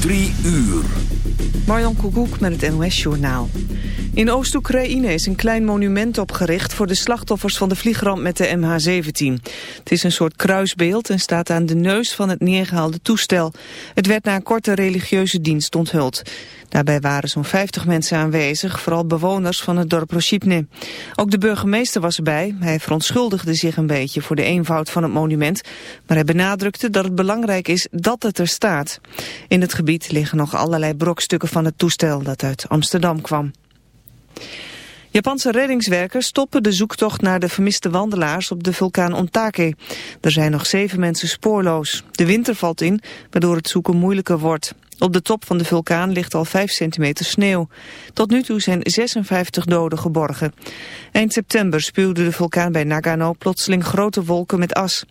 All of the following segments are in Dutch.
Drie uur. Marjan Koekoek met het NOS-journaal. In Oost-Oekraïne is een klein monument opgericht voor de slachtoffers van de vliegramp met de MH17. Het is een soort kruisbeeld en staat aan de neus van het neergehaalde toestel. Het werd na een korte religieuze dienst onthuld. Daarbij waren zo'n 50 mensen aanwezig, vooral bewoners van het dorp Roshipne. Ook de burgemeester was erbij. Hij verontschuldigde zich een beetje voor de eenvoud van het monument, maar hij benadrukte dat het belangrijk is dat het er staat. In het gebied liggen nog allerlei brokstukken van het toestel dat uit Amsterdam kwam. Japanse reddingswerkers stoppen de zoektocht naar de vermiste wandelaars op de vulkaan Ontake. Er zijn nog zeven mensen spoorloos. De winter valt in, waardoor het zoeken moeilijker wordt. Op de top van de vulkaan ligt al 5 centimeter sneeuw. Tot nu toe zijn 56 doden geborgen. Eind september spuwde de vulkaan bij Nagano plotseling grote wolken met as.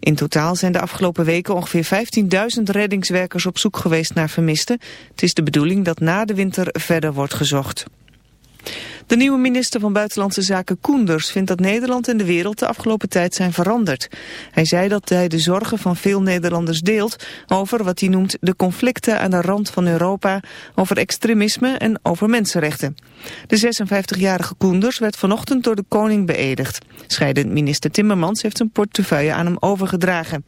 In totaal zijn de afgelopen weken ongeveer 15.000 reddingswerkers op zoek geweest naar vermisten. Het is de bedoeling dat na de winter verder wordt gezocht. De nieuwe minister van Buitenlandse Zaken Koenders vindt dat Nederland en de wereld de afgelopen tijd zijn veranderd. Hij zei dat hij de zorgen van veel Nederlanders deelt over wat hij noemt de conflicten aan de rand van Europa, over extremisme en over mensenrechten. De 56-jarige Koenders werd vanochtend door de koning beëdigd. Scheidend minister Timmermans heeft zijn portefeuille aan hem overgedragen.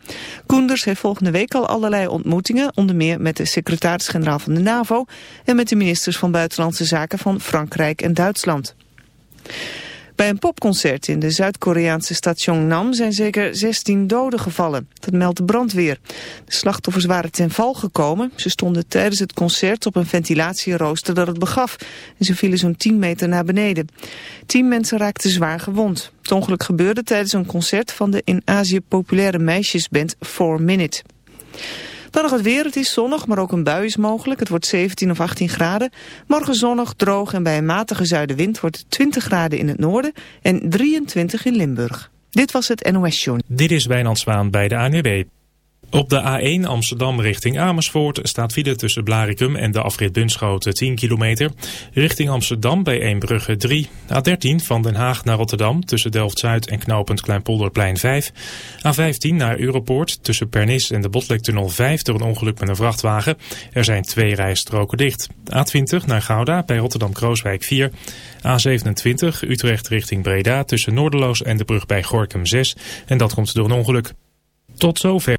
Koenders heeft volgende week al allerlei ontmoetingen, onder meer met de secretaris-generaal van de NAVO en met de ministers van Buitenlandse Zaken van Frankrijk en Duitsland. Bij een popconcert in de Zuid-Koreaanse stad Cheongnam zijn zeker 16 doden gevallen. Dat meldt de brandweer. De slachtoffers waren ten val gekomen. Ze stonden tijdens het concert op een ventilatierooster dat het begaf. En ze vielen zo'n 10 meter naar beneden. Tien mensen raakten zwaar gewond. Het ongeluk gebeurde tijdens een concert van de in Azië populaire meisjesband 4 Minute. Dan nog het weer. Het is zonnig, maar ook een bui is mogelijk. Het wordt 17 of 18 graden. Morgen zonnig, droog en bij een matige zuidenwind wordt het 20 graden in het noorden en 23 in Limburg. Dit was het NOS Show. Dit is Wijnand Zwaan bij de ANWB. Op de A1 Amsterdam richting Amersfoort staat file tussen Blaricum en de afrit Bunschoten 10 kilometer. Richting Amsterdam bij Eembrugge 3. A13 van Den Haag naar Rotterdam tussen Delft-Zuid en knooppunt Kleinpolderplein 5. A15 naar Europoort tussen Pernis en de Botlektunnel 5 door een ongeluk met een vrachtwagen. Er zijn twee rijstroken dicht. A20 naar Gouda bij Rotterdam-Krooswijk 4. A27 Utrecht richting Breda tussen Noorderloos en de brug bij Gorkum 6. En dat komt door een ongeluk. Tot zover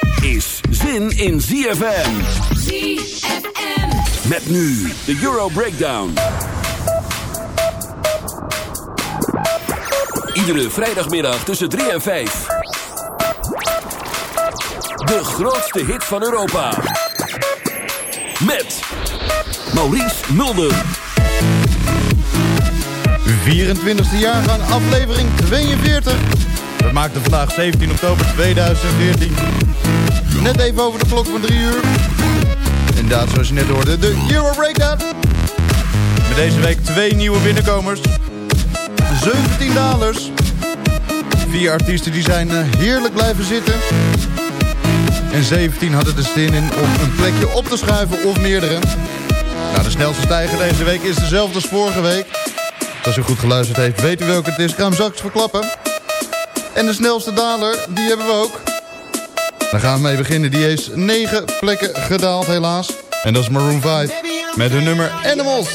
Is zin in ZFM. ZFM. Met nu de Euro Breakdown. Iedere vrijdagmiddag tussen 3 en 5. De grootste hit van Europa. Met Maurice Mulder. 24e jaargang, aflevering 42. We maakten vandaag 17 oktober 2014. Net even over de klok van 3 uur. Inderdaad, zoals je net hoorde, de Euro Breakdown. Met deze week twee nieuwe binnenkomers. 17 dollars. Vier artiesten die zijn eh, heerlijk blijven zitten. En 17 hadden de zin in om een plekje op te schuiven of meerdere. Nou, de snelste stijger deze week is dezelfde als vorige week. Als u goed geluisterd heeft, weet u welke het is. Ga hem straks verklappen. En de snelste daler, die hebben we ook. Daar gaan we mee beginnen. Die is 9 plekken gedaald helaas. En dat is Maroon 5 met hun nummer Animals.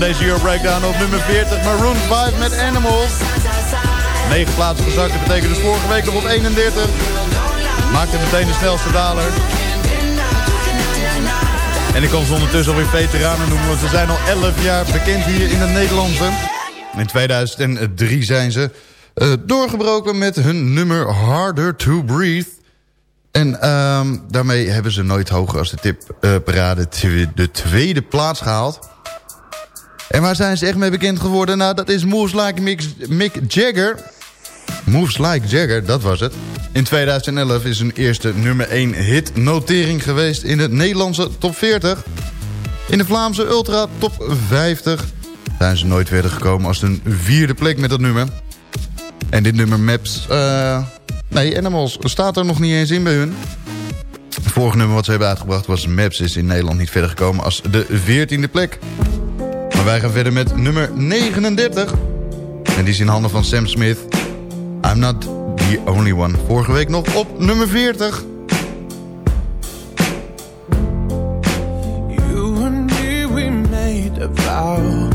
Van deze Euro Breakdown op nummer 40. Maroon 5 met Animals. 9 plaatsen gezakt, dat betekent dus vorige week nog op 31. Maakte meteen de snelste daler. En ik kan ze ondertussen alweer veteranen noemen, want ze zijn al 11 jaar bekend hier in het Nederlandse. In 2003 zijn ze eh, doorgebroken met hun nummer Harder to Breathe. En ehm, daarmee hebben ze nooit hoger als de tipparade de tweede plaats gehaald. En waar zijn ze echt mee bekend geworden? Nou, dat is Moves Like Mick, Jagger. Moves Like Jagger, dat was het. In 2011 is hun eerste nummer 1 hit notering geweest in de Nederlandse top 40. In de Vlaamse Ultra top 50 zijn ze nooit verder gekomen als een vierde plek met dat nummer. En dit nummer Maps, eh, nee, Animals staat er nog niet eens in bij hun. Het vorige nummer wat ze hebben uitgebracht was Maps. Is in Nederland niet verder gekomen als de 14e plek. Wij gaan verder met nummer 39. En die is in handen van Sam Smith. I'm not the only one. Vorige week nog op nummer 40. You we made a vow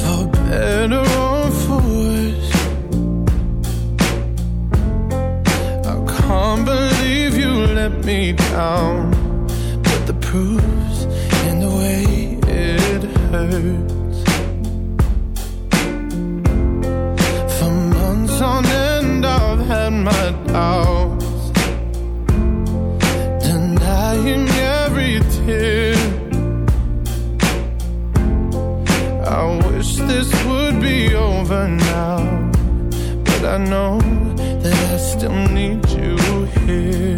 For I can't believe you let me down hurts For months on end I've had my doubts denying every tear. I wish this would be over now, but I know that I still need you here.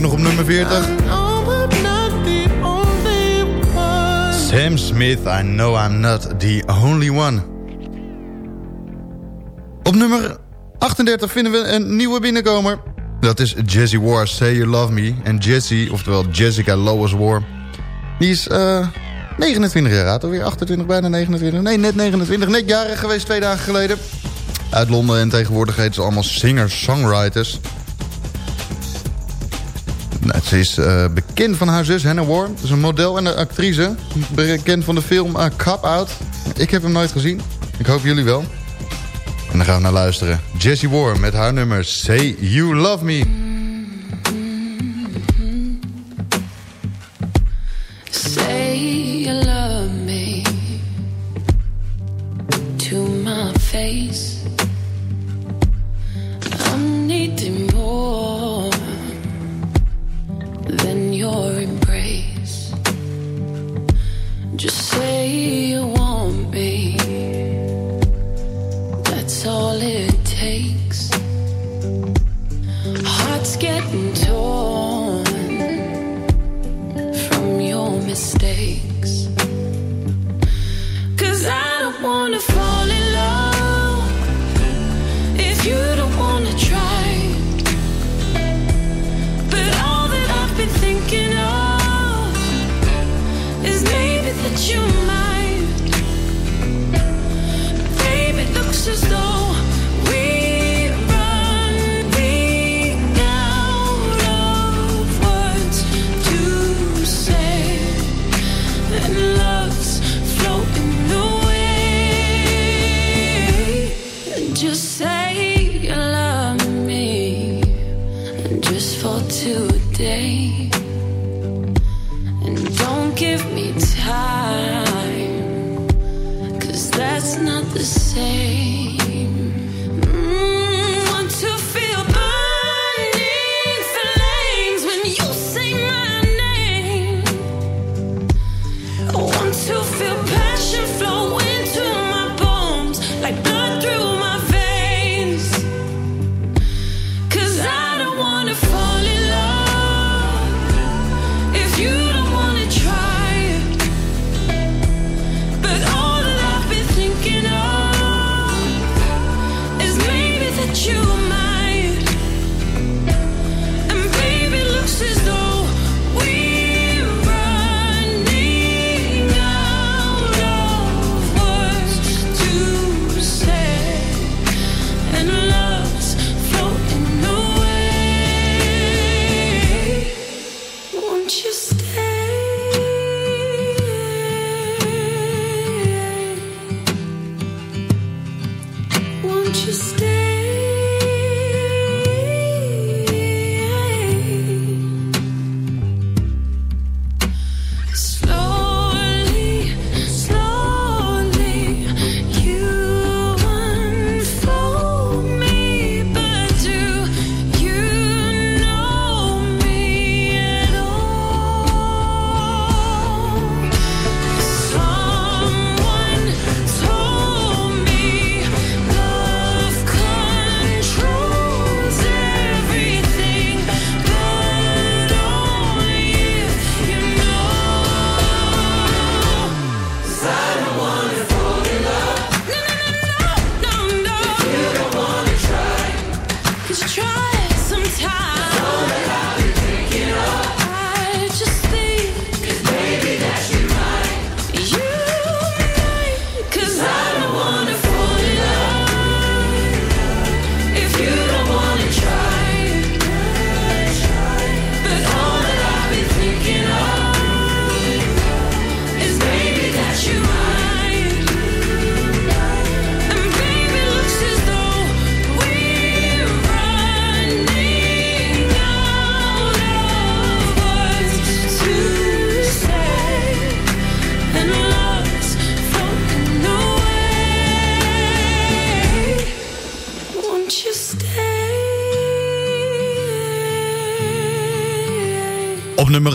Nog op nummer 40. I know I'm not the only one. Sam Smith, I know I'm not the only one. Op nummer 38 vinden we een nieuwe binnenkomer. Dat is Jessie War, Say You Love Me. En Jessie, oftewel Jessica Lois War... die is eh 29 jaar oud, alweer 28, bijna 29. Nee, net 29, net jarig geweest twee dagen geleden. Uit Londen en tegenwoordig heet ze allemaal singer-songwriters. Ze is eh, bekend van haar zus Hannah War. Ze is een model en een actrice. Bekend van de film uh, Cop Out. Ik heb hem nooit gezien. Ik hoop jullie wel. En dan gaan we naar luisteren. Jessie War met haar nummer Say You Love Me.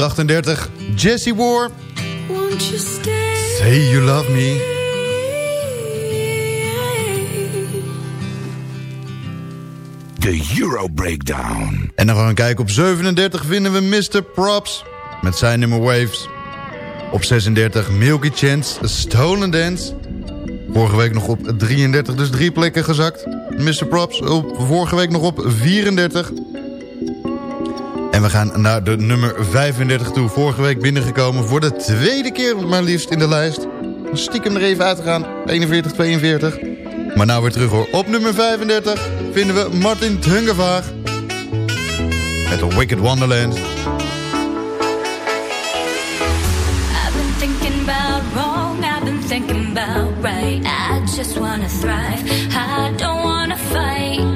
38. Jesse War. Won't you stay? Say you love me. De Euro Breakdown. En dan gaan we kijken. Op 37 vinden we Mr. Props met zijn nummer Waves. Op 36 Milky Chance, Stolen Dance. Vorige week nog op 33, dus drie plekken gezakt. Mr. Props op, vorige week nog op 34. En we gaan naar de nummer 35 toe. Vorige week binnengekomen voor de tweede keer maar liefst in de lijst. Stiekem er even uit te gaan. 41, 42. Maar nou weer terug hoor. Op nummer 35 vinden we Martin Tungevaar. Met Wicked Wonderland. just wanna thrive. I don't wanna fight.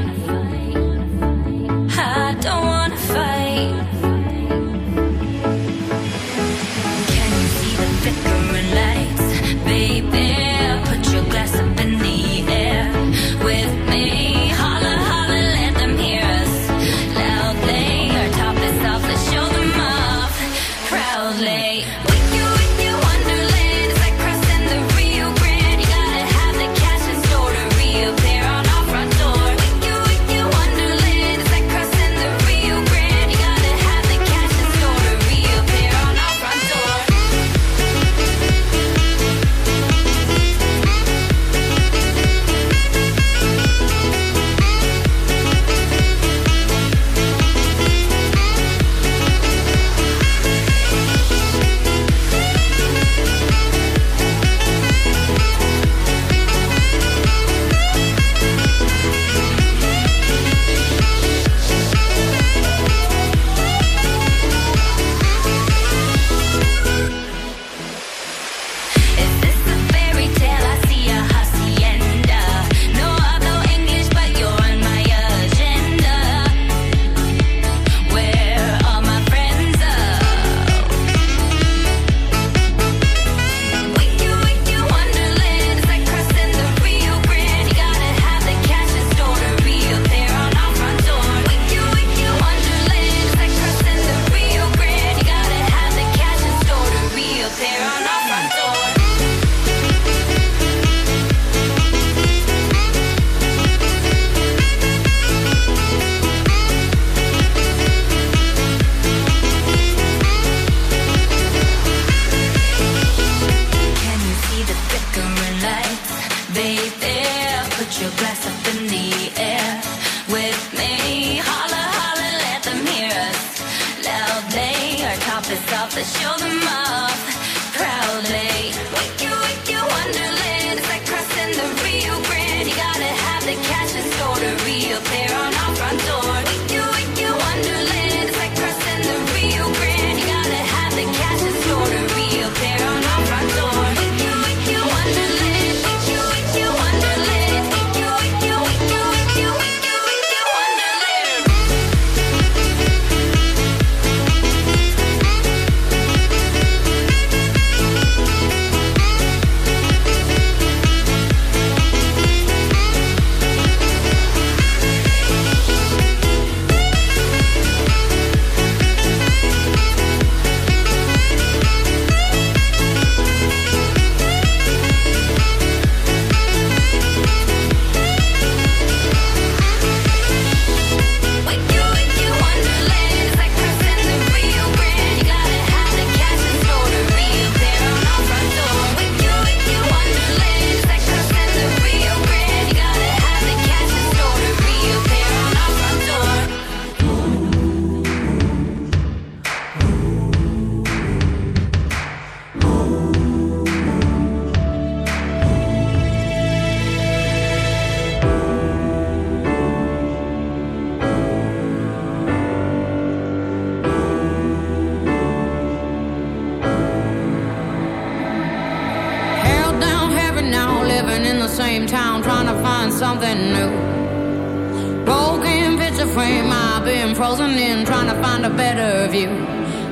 Frozen in trying to find a better view.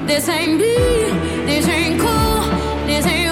This ain't me, this ain't cool, this ain't.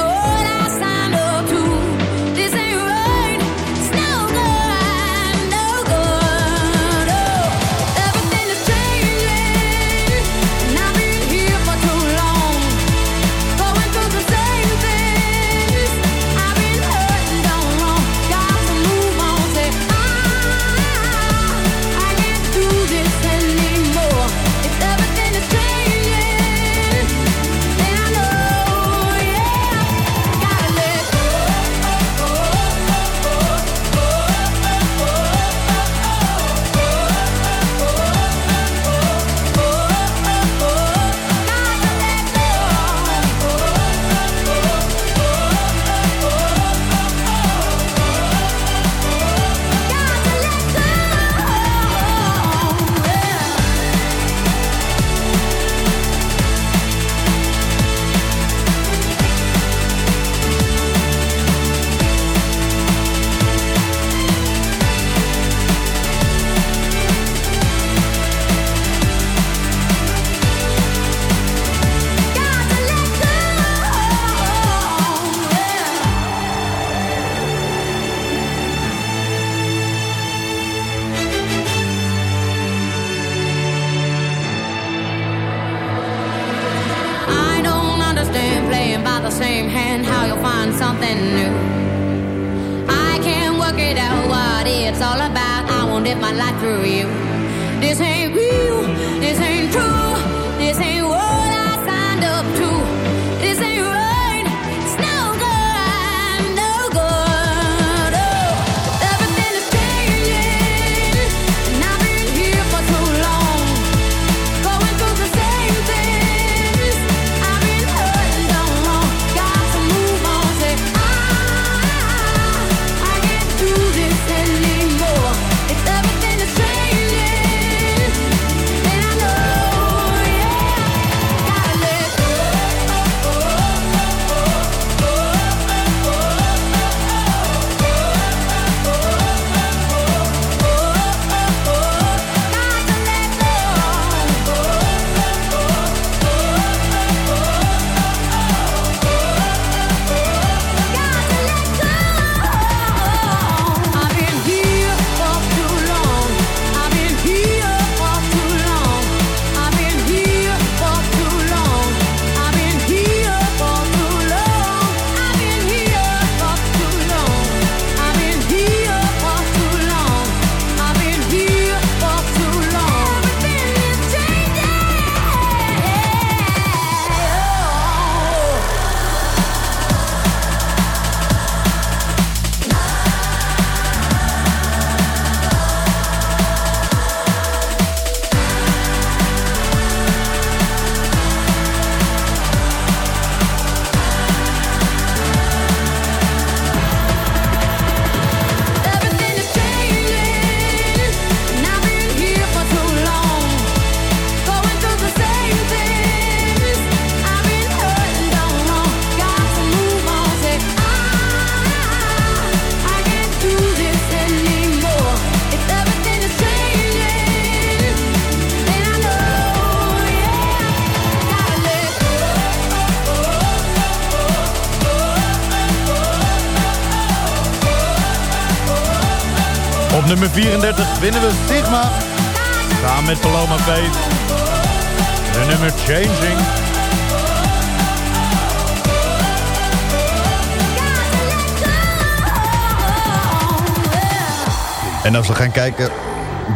New. I can't work it out what it's all about. I won't live my life through you. This ain't real, this ain't true, nummer 34 vinden we Stigma. Samen met Paloma Faith. De nummer Changing. En als we gaan kijken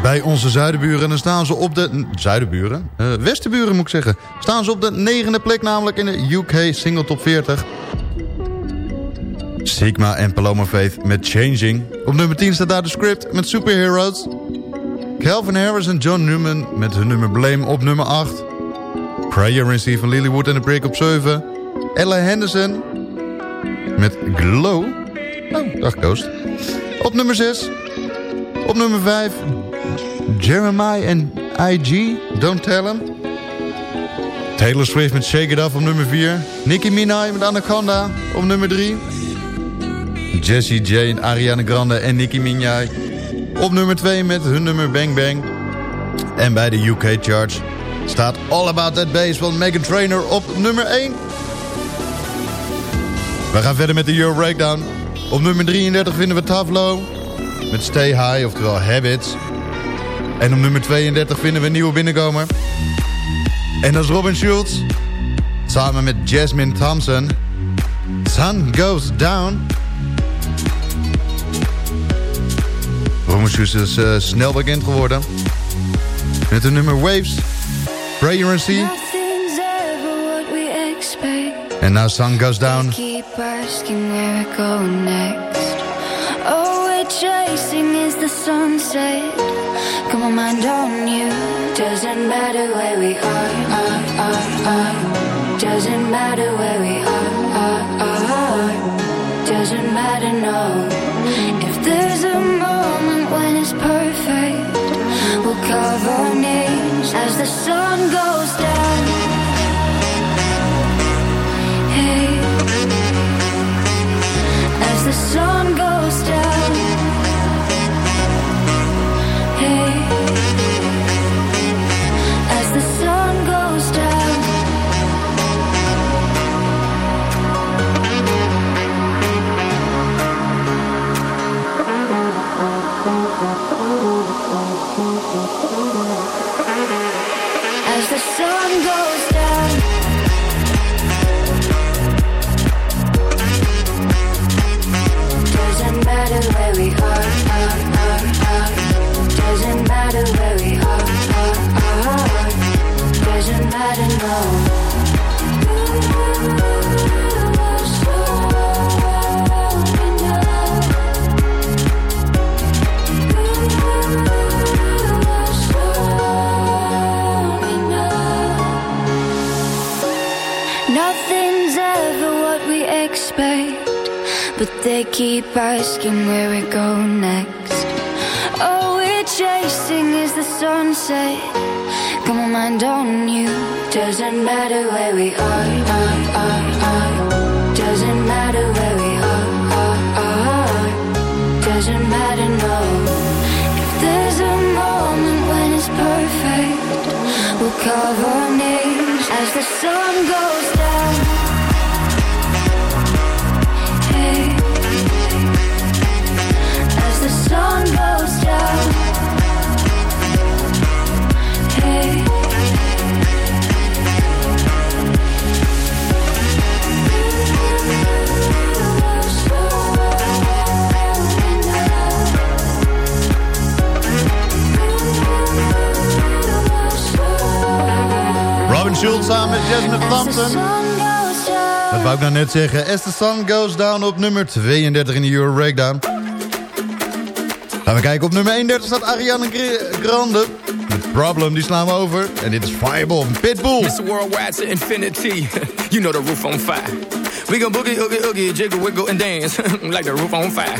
bij onze zuidenburen... dan staan ze op de... Zuidenburen? Eh, westenburen moet ik zeggen. Staan ze op de negende plek namelijk in de UK Single Top 40. Sigma en Paloma Faith met Changing. Op nummer 10 staat daar de script met Superheroes. Calvin Harris en John Newman met hun nummer Blame op nummer 8. Prayer in Steve van Lilywood en The Break op 7. Ella Henderson met Glow. Oh, dag Ghost. Op nummer 6. Op nummer 5. Jeremiah en IG, Don't Tell Him. Taylor Swift met Shake It Off op nummer 4. Nicki Minaj met Anaconda op nummer 3. Jessie J, Ariana Grande en Nicki Minaj. Op nummer 2 met hun nummer Bang Bang. En bij de UK Charts staat All About That Bass van Megan Trainor op nummer 1. We gaan verder met de Euro Breakdown. Op nummer 33 vinden we Tavlo met Stay High, oftewel Habits. En op nummer 32 vinden we een nieuwe binnenkomer. En dat is Robin Schulz. Samen met Jasmine Thompson. Sun Goes Down. Schulz is eh, snel bekend geworden. Met de nummer Waves. Prayer and Sea. Nothing's ever what we expect. En now Sun Goes Down. Keep asking where it go next. All we're chasing is the sunset. Come on, mind on you. Doesn't matter where we are, are, are, are. Doesn't matter where we are, are, are. Doesn't matter, no. If there's a our names as the sun goes down. Hey, as the sun goes down. doesn't matter where we are, are, are, are. doesn't matter. They keep asking where we go next. All we're chasing is the sunset. Come on, mind on you. Doesn't matter where we are, are, are, are. Doesn't matter where we are, are, are. Doesn't matter, no. If there's a moment when it's perfect, we'll carve our names as the sun goes Schulz samen met Jasmine Thompson. Dat wou ik nou net zeggen. As the Sun Goes Down op nummer 32 in de Euro Breakdown. Gaan we kijken. Op nummer 31 staat Ariana Gr- Grande. The Problem, die slaan we over. En dit is Fireball, Pitbull. Mr. Worldwide to infinity. you know the roof on fire. We gon' boogie, oogie, oogie, jiggle, wiggle, and dance like the roof on fire.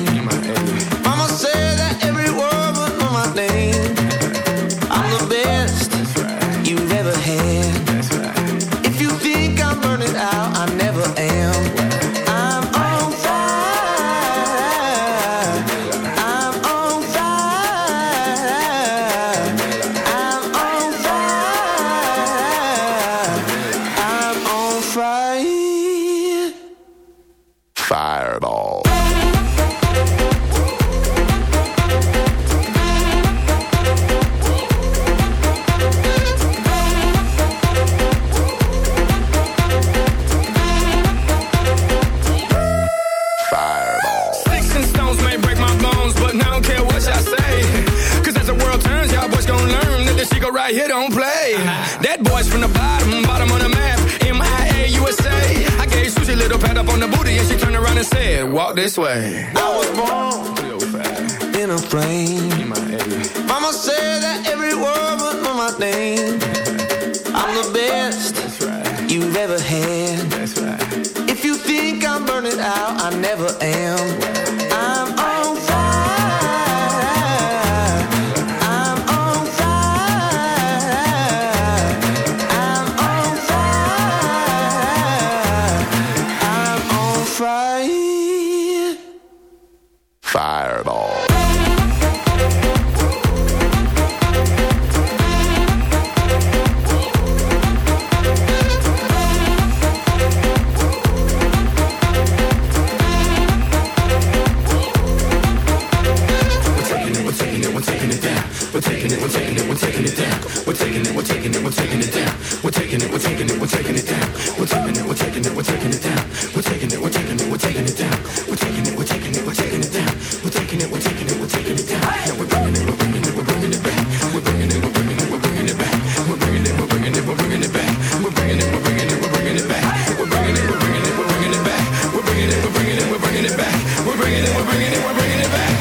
we're taking it down. We're taking it, we're taking it, we're taking it down. We're taking it, we're taking it, we're taking it down. We're taking it, we're taking it, we're taking it down. We're taking it, we're taking it, we're taking it down. We're taking it, we're taking it, we're taking it down. We're bringing it, we're bringing it, we're bringing it back. We're bringing it, we're bringing it, we're bringing it back. We're bringing it, we're bringing it, we're bringing it back. We're bringing it, we're bringing it, we're bringing it back. We're bringing it, we're bringing it, we're bringing it back. We're bringing it, we're bringing it, we're bringing it back. We're bringing it, we're bringing it, we're bringing it back.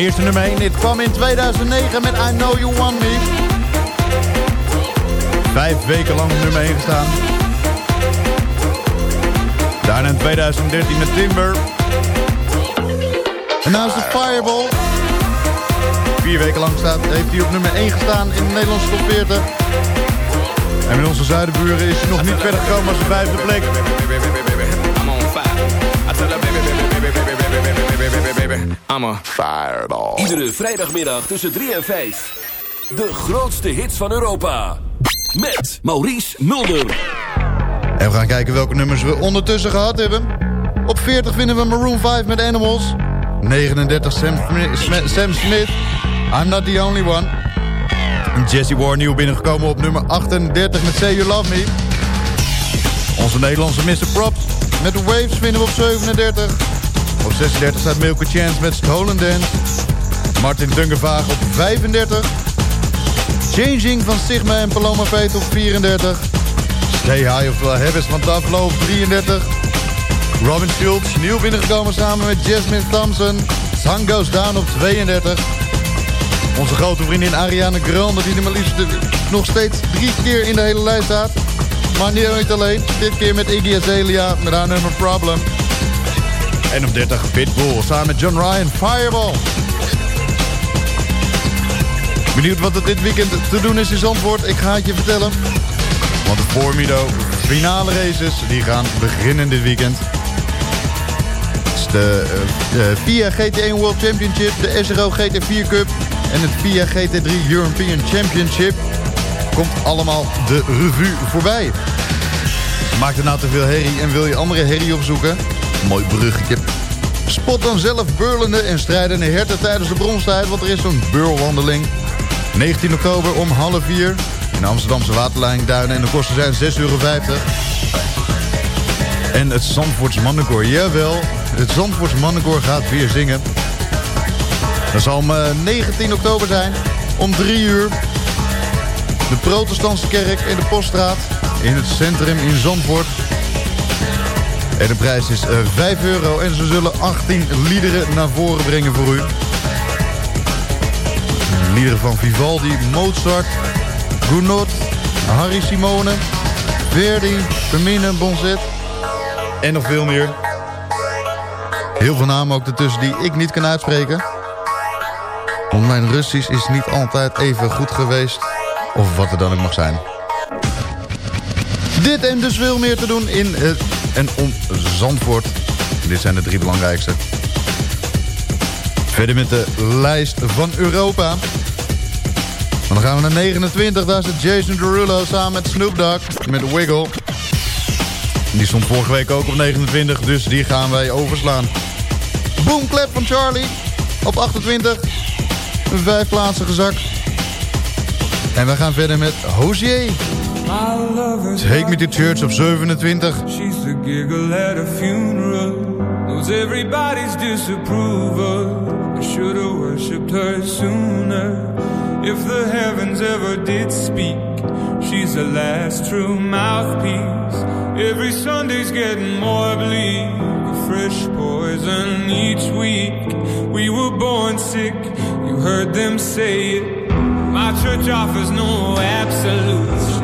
Eerste in 2009 met I Know You Want Me. Vijf weken lang nummer 1 gestaan. Daarna in 2013 met Timber. En naast de Fireball. Vier weken lang staat, heeft hij op nummer 1 gestaan in de Nederlandse top 40. En met onze zuidenburen is hij nog niet verder gekomen als de vijfde plek. Baby, I'm a fireball. Iedere vrijdagmiddag tussen 3 en 5. De grootste hits van Europa. Met Maurice Mulder. En we gaan kijken welke nummers we ondertussen gehad hebben. Op 40 vinden we Maroon 5 met Animals. 39 Sam, Smith- Sm- Sam Smith, I'm Not The Only One. En Jesse Ward nieuw binnengekomen op nummer 38 met Say You Love Me. Onze Nederlandse Mr. Props met Waves vinden we op 37. Op 36 staat Milky Chance met Stolen Dance. Martin Dungevaag op 35. Changing van Sigma en Paloma Pete op 34. Stay High, oftewel Habits van Taflo op 33. Robin Schultz, nieuw binnengekomen samen met Jasmine Thompson. Sun Goes Down op 32. Onze grote vriendin Ariana Grande, die maar nog steeds drie keer in de hele lijst staat. Maar niet alleen, dit keer met Iggy Azalea met haar nummer Problem. En op 30 Pitbull, samen met John Ryan, Fireball. Benieuwd wat er dit weekend te doen is in Zandvoort? Ik ga het je vertellen. Want de Formido finale races die gaan beginnen dit weekend. Het is de, eh, de FIA GT1 World Championship, de SRO GT4 Cup en het FIA GT3 European Championship. Komt allemaal de revue voorbij. Maakt er nou te veel herrie en wil je andere herrie opzoeken? Mooi bruggetje. Spot dan zelf beurlende en strijdende herten tijdens de bronstijd, want er is zo'n beurwandeling. 19 oktober om half vier in de Amsterdamse waterlijn Duinen en de kosten zijn 6,50 euro. En het Zandvoorts Mannenkoor, jawel, het Zandvoorts Mannenkoor gaat weer zingen. Dat zal om eh, 19 oktober zijn, om 3 uur. De protestantse kerk in de Poststraat, in het centrum in Zandvoort. En de prijs is eh, 5 euro en ze zullen 18 liederen naar voren brengen voor u. Liederen van Vivaldi, Mozart, Gounod, Harry Simone, Verdi, Femine, Bonzet en nog veel meer. Heel veel namen ook ertussen die ik niet kan uitspreken. Want mijn Russisch is niet altijd even goed geweest. Of wat er dan ook mag zijn. Dit en dus veel meer te doen in het en om Zandvoort. Dit zijn de drie belangrijkste. Verder met de lijst van Europa. Dan gaan we naar 29. Daar zit Jason Derulo samen met Snoop Dogg met Wiggle. Die stond vorige week ook op 29, dus die gaan wij overslaan. Boom Clap van Charlie op 28. Vijf plaatsen gezakt. En we gaan verder met Hozier. Take Me to Church op 27. She's the giggle at a funeral. Knows everybody's disapproval. I should have worshipped her sooner. If the heavens ever did speak, she's the last true mouthpiece. Every Sunday's getting more bleak. A fresh poison each week. We were born sick, you heard them say it. My church offers no absolutes.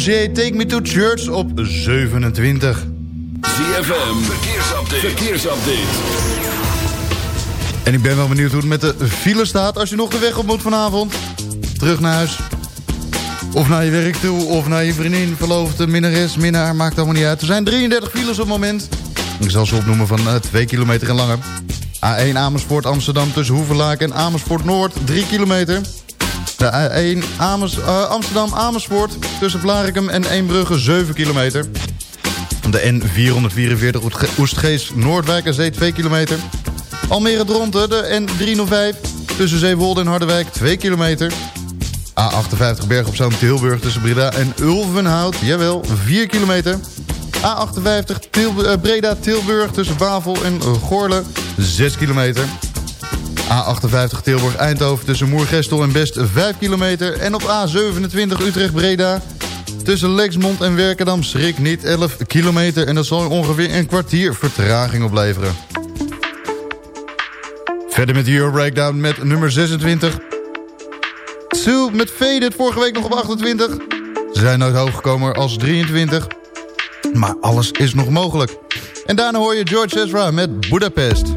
Take Me to Church op 27. ZFM, verkeersupdate. verkeersupdate. En ik ben wel benieuwd hoe het met de file staat als je nog de weg op moet vanavond. Terug naar huis. Of naar je werk toe, of naar je vriendin, verloofde, minnares, minnaar, maakt allemaal niet uit. Er zijn 33 files op het moment. Ik zal ze opnoemen van uh, 2 kilometer en langer. A1 Amersfoort Amsterdam tussen Hoevelaak en Amersfoort Noord, 3 kilometer. De A1 Amers, uh, Amsterdam Amersfoort tussen Blarikum en Eembrugge, 7 kilometer. De N444 Oestgeest Noordwijk en Zee, 2 kilometer. Almere Dronten, de N305 tussen Zeewolde en Harderwijk, 2 kilometer. A58 Berg op Zoom Tilburg tussen Breda en Ulvenhout. Jawel, 4 kilometer. A58 Til uh, Breda Tilburg tussen Bavel en Goorle. 6 kilometer. A58 Tilburg Eindhoven tussen Moergestel en Best 5 kilometer. En op A27 Utrecht Breda tussen Lexmond en Werkendam schrik niet 11 kilometer. En dat zal ongeveer een kwartier vertraging opleveren. Verder met de Euro Breakdown met nummer 26. Sue met Faded, vorige week nog op 28. Ze zijn nooit hoog gekomen als 23. Maar alles is nog mogelijk. En daarna hoor je George Ezra met Budapest.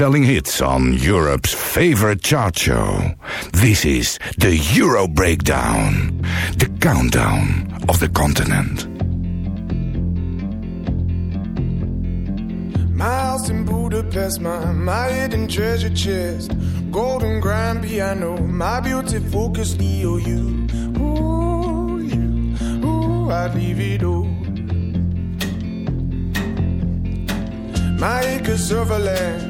Selling hits on Europe's favorite chart show. This is the Euro Breakdown, the countdown of the continent. My house in Budapest my, my hidden treasure chest. Golden grand piano, my beauty focus EOU. Ooh, you, ooh, I'd leave it all. My acres of land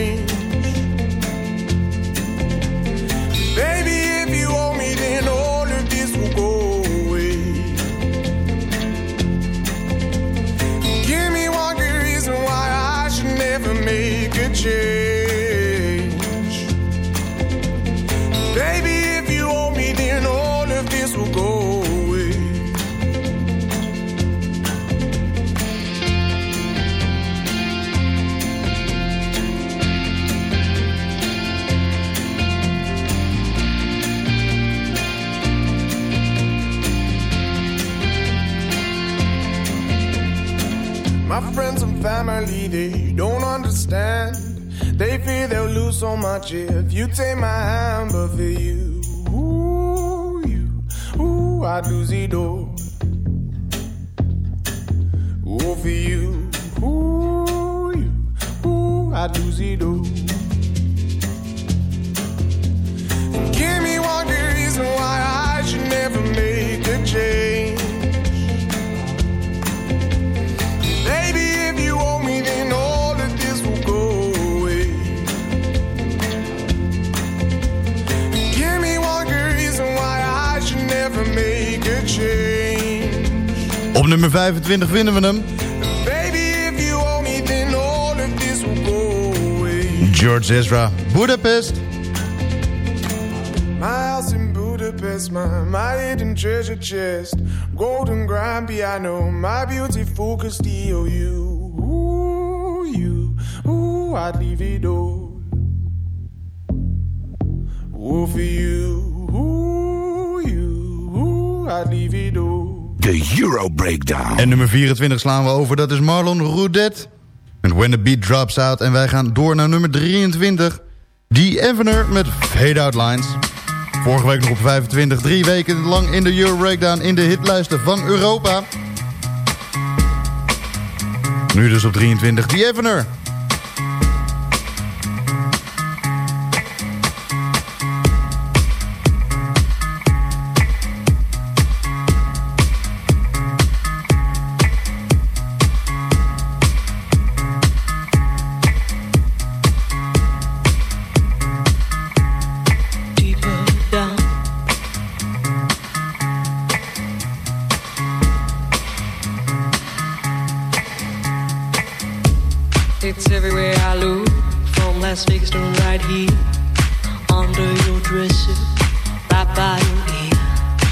So much if you take my hand, but for you, ooh, you, ooh, I'd lose it all. Ooh, for you, ooh, you, ooh, I'd lose it all. Nummer 25 vinden we hem. Baby, if you me, then all of this will go away. George Ezra, Budapest. My house in Budapest, my, my hidden treasure chest. Golden grand piano, my beauty focus EOU. Ooh, you, ooh, I'd leave it all. Ooh, for you, ooh, you, ooh, I'd leave it all. De Euro Breakdown. En nummer 24 slaan we over, dat is Marlon Roudet. En When the Beat Drops Out. En wij gaan door naar nummer 23. The Evener met Fade Out Lines. Vorige week nog op 25. Drie weken lang in de Euro Breakdown in de hitlijsten van Europa. Nu dus op 23. The Evener.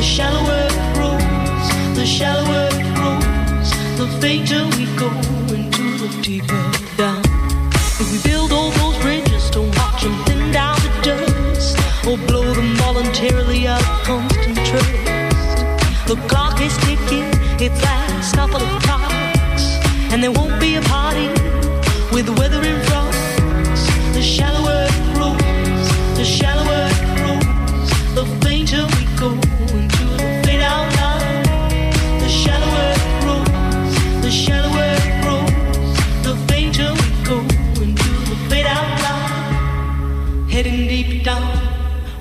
the shallower it grows, the shallower it grows, the fainter we go into the deeper down. If we build all those bridges to watch them thin down the dust, or blow them voluntarily out of constant trust. The clock is ticking, its last couple of clocks, and there won't be a party with the weather in front. The shallower it grows, the shallower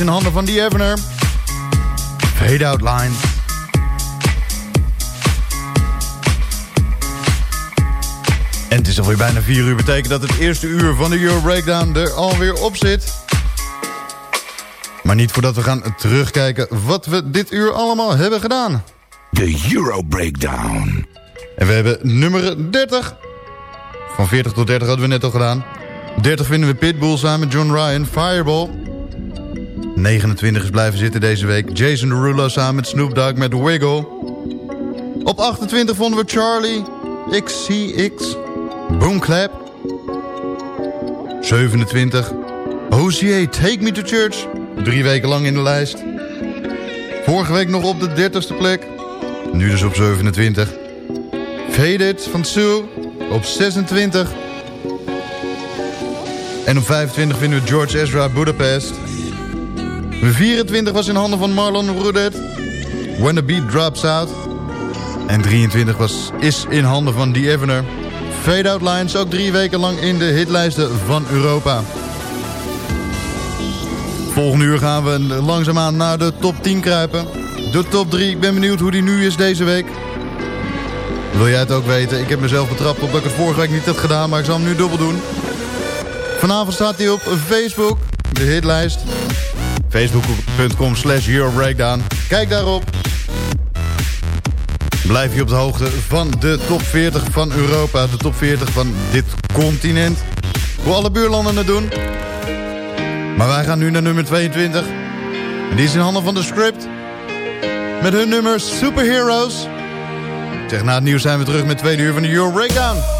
is in handen van The Evener. Fade Out Line. En het is alweer bijna 4 uur. Betekent dat het eerste uur van de Euro Breakdown er alweer op zit. Maar niet voordat we gaan terugkijken wat we dit uur allemaal hebben gedaan. De Euro Breakdown. En we hebben nummer 30. Van 40 tot 30 hadden we net al gedaan. 30 vinden we Pitbull samen met John Ryan, Fireball. 29 is blijven zitten deze week. Jason Derulo samen met Snoop Dogg met Wiggle. Op 28 vonden we Charlie XCX. Boomclap. 27. Hosier, Take Me to Church. Drie weken lang in de lijst. Vorige week nog op de 30ste plek. Nu dus op 27. Faded van Sue op 26. En op 25 vinden we George Ezra Budapest. 24 was in handen van Marlon Rudet. When the Beat Drops Out. En 23 was, is in handen van The Evener. Fade Out Lines ook drie weken lang in de hitlijsten van Europa. Volgende uur gaan we langzaamaan naar de top 10 kruipen. De top 3, ik ben benieuwd hoe die nu is deze week. Wil jij het ook weten? Ik heb mezelf betrapt op dat ik het vorige week niet had gedaan, maar ik zal hem nu dubbel doen. Vanavond staat hij op Facebook, de hitlijst. Facebook.com slash Eurobreakdown. Kijk daarop. Blijf je op de hoogte van de top 40 van Europa. De top 40 van dit continent. Hoe alle buurlanden het doen. Maar wij gaan nu naar nummer 22. En die is in handen van de script. Met hun nummer Superheroes. Zeg, na het nieuws zijn we terug met tweede uur van de Euro Breakdown.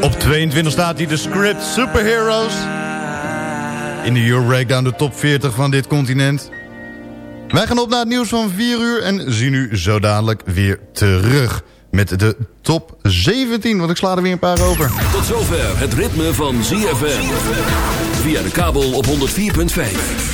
Op 22 staat hij de script Superheroes. In de Euro Breakdown de top 40 van dit continent. Wij gaan op naar het nieuws van 4 uur en zien u zo dadelijk weer terug. Met de top 17, want ik sla er weer een paar over. Tot zover het ritme van ZFM. Via de kabel op 104.5.